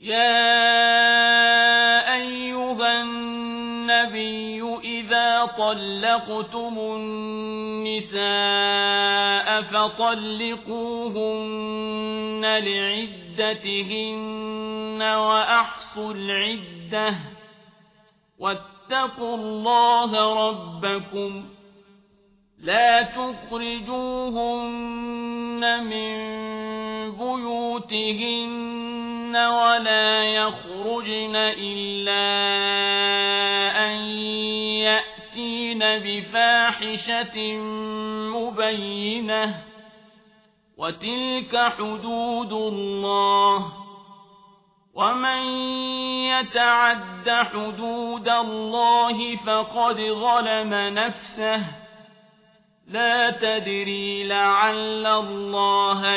يا أيها النبي إذا طلقتم النساء فطلقوهن لعدتهن وأحصوا العدة واتقوا الله ربكم لا تخرجوهن من بيوتهن ولا يخرجن إلا أن يأتين بفاحشة مبينة وتلك حدود الله ومن يتعد حدود الله فقد ظلم نفسه لا تدري لعل الله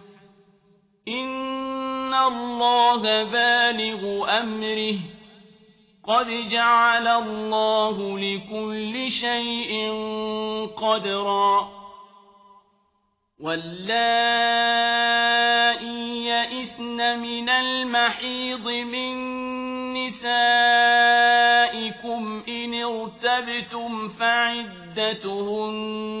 إن الله بالغ أمره. قد جعل الله لكل شيء قدرا. واللائي يئسن من المحيض من نسائكم إن ارتبتم فعدتهن